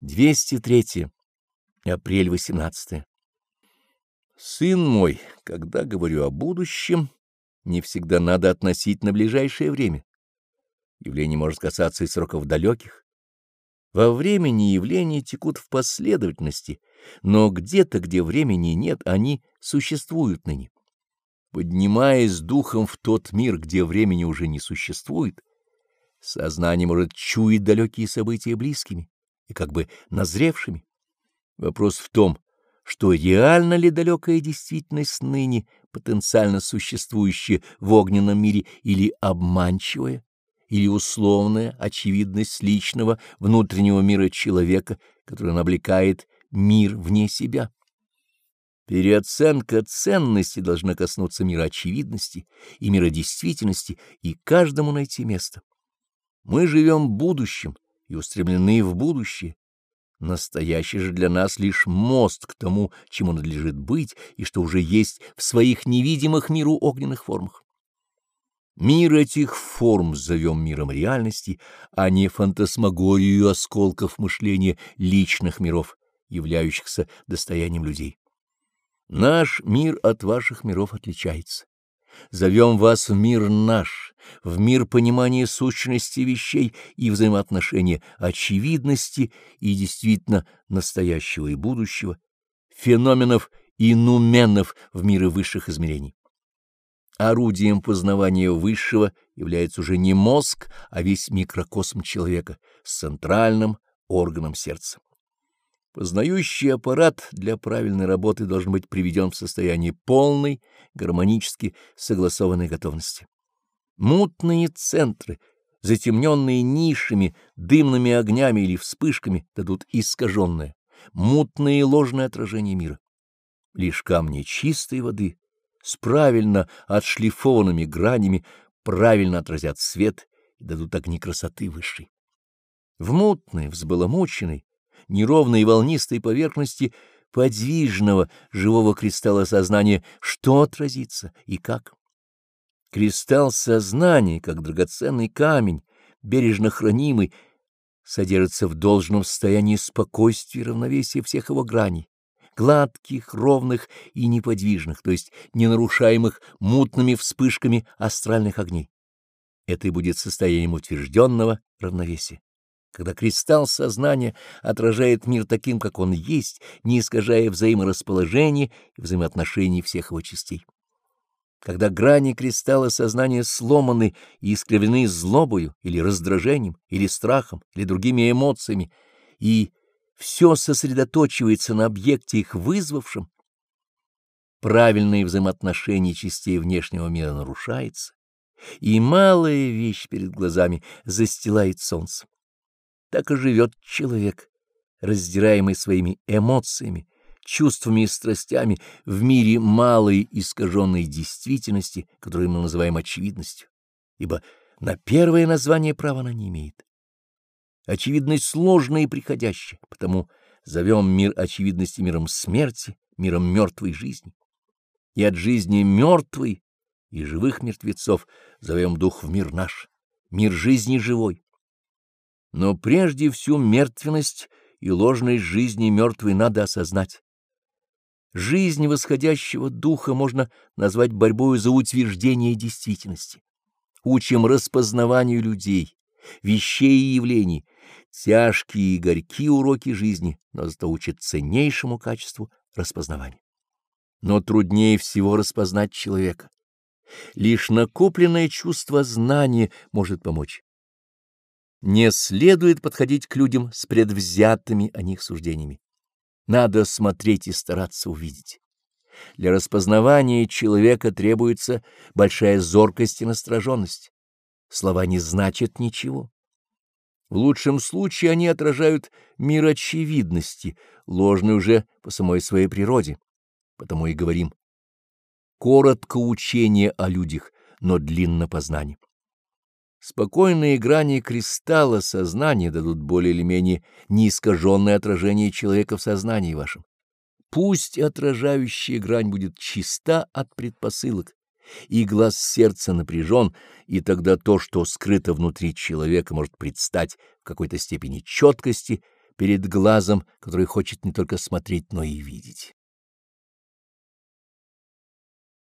203. Апрель 18. Сын мой, когда говорю о будущем, не всегда надо относить на ближайшее время. Явление может касаться и сроков далеких. Во времени явления текут в последовательности, но где-то, где времени нет, они существуют ныне. Поднимаясь духом в тот мир, где времени уже не существует, сознание может чуять далекие события близкими и как бы назревшими. Вопрос в том, что реально ли далекая действительность ныне потенциально существующая в огненном мире или обманчивая, или условная очевидность личного внутреннего мира человека, который облекает мир вне себя. Переоценка ценности должна коснуться мира очевидности и мира действительности и каждому найти место. Мы живем будущим и устремлены в будущее. Настоящий же для нас лишь мост к тому, чему надлежит быть и что уже есть в своих невидимых миру огненных формах. Мир этих форм зовем миром реальности, а не фантасмагорию осколков мышления личных миров, являющихся достоянием людей. Наш мир от ваших миров отличается. Зовем вас в мир наш, в мир понимания сущности вещей и взаимоотношения очевидности и действительно настоящего и будущего, феноменов и нуменов в миры высших измерений. Орудием познавания высшего является уже не мозг, а весь микрокосм человека с центральным органом сердца. Познающий аппарат для правильной работы должен быть приведен в состояние полной, гармонически согласованной готовности. Мутные центры, затемненные нишами, дымными огнями или вспышками, дадут искаженное, мутное и ложное отражение мира. Лишь камни чистой воды с правильно отшлифованными гранями правильно отразят свет и дадут огни красоты высшей. В мутной, взбаламученной, неровной волнистой поверхности подвижного живого кристалла сознания что отразится и как. Кристалл сознания, как драгоценный камень, бережно хранимый, содержится в должном состоянии спокойствия и равновесия всех его граней, гладких, ровных и неподвижных, то есть не нарушаемых мутными вспышками астральных огней. Это и будет состоянием утвержденного равновесия когда кристалл сознания отражает мир таким, как он есть, не искажая взаиморасположения и взаимоотношений всех его частей. Когда грани кристалла сознания сломаны и искривлены злобою или раздражением, или страхом, или другими эмоциями, и все сосредоточивается на объекте их вызвавшем, правильные взаимоотношения частей внешнего мира нарушается, и малая вещь перед глазами застилает солнце так и живет человек, раздираемый своими эмоциями, чувствами и страстями в мире малой искаженной действительности, которую мы называем очевидностью, ибо на первое название права она не имеет. Очевидность сложная и приходящая, потому зовем мир очевидности миром смерти, миром мертвой жизни. И от жизни мертвой и живых мертвецов зовем дух в мир наш, мир жизни живой но прежде всю мертвенность и ложность жизни мертвой надо осознать. Жизнь восходящего духа можно назвать борьбой за утверждение действительности. Учим распознаванию людей, вещей и явлений, тяжкие и горькие уроки жизни, но зато учат ценнейшему качеству распознавания. Но труднее всего распознать человека. Лишь накопленное чувство знания может помочь. Не следует подходить к людям с предвзятыми о них суждениями. Надо смотреть и стараться увидеть. Для распознавания человека требуется большая зоркость и настороженность. Слова не значат ничего. В лучшем случае они отражают мир очевидности, ложный уже по самой своей природе. Потому и говорим. Коротко учение о людях, но длинно познание. Спокойные грани кристалла сознания дадут более или менее неискаженное отражение человека в сознании вашем. Пусть отражающая грань будет чиста от предпосылок, и глаз сердца напряжен, и тогда то, что скрыто внутри человека, может предстать в какой-то степени четкости перед глазом, который хочет не только смотреть, но и видеть.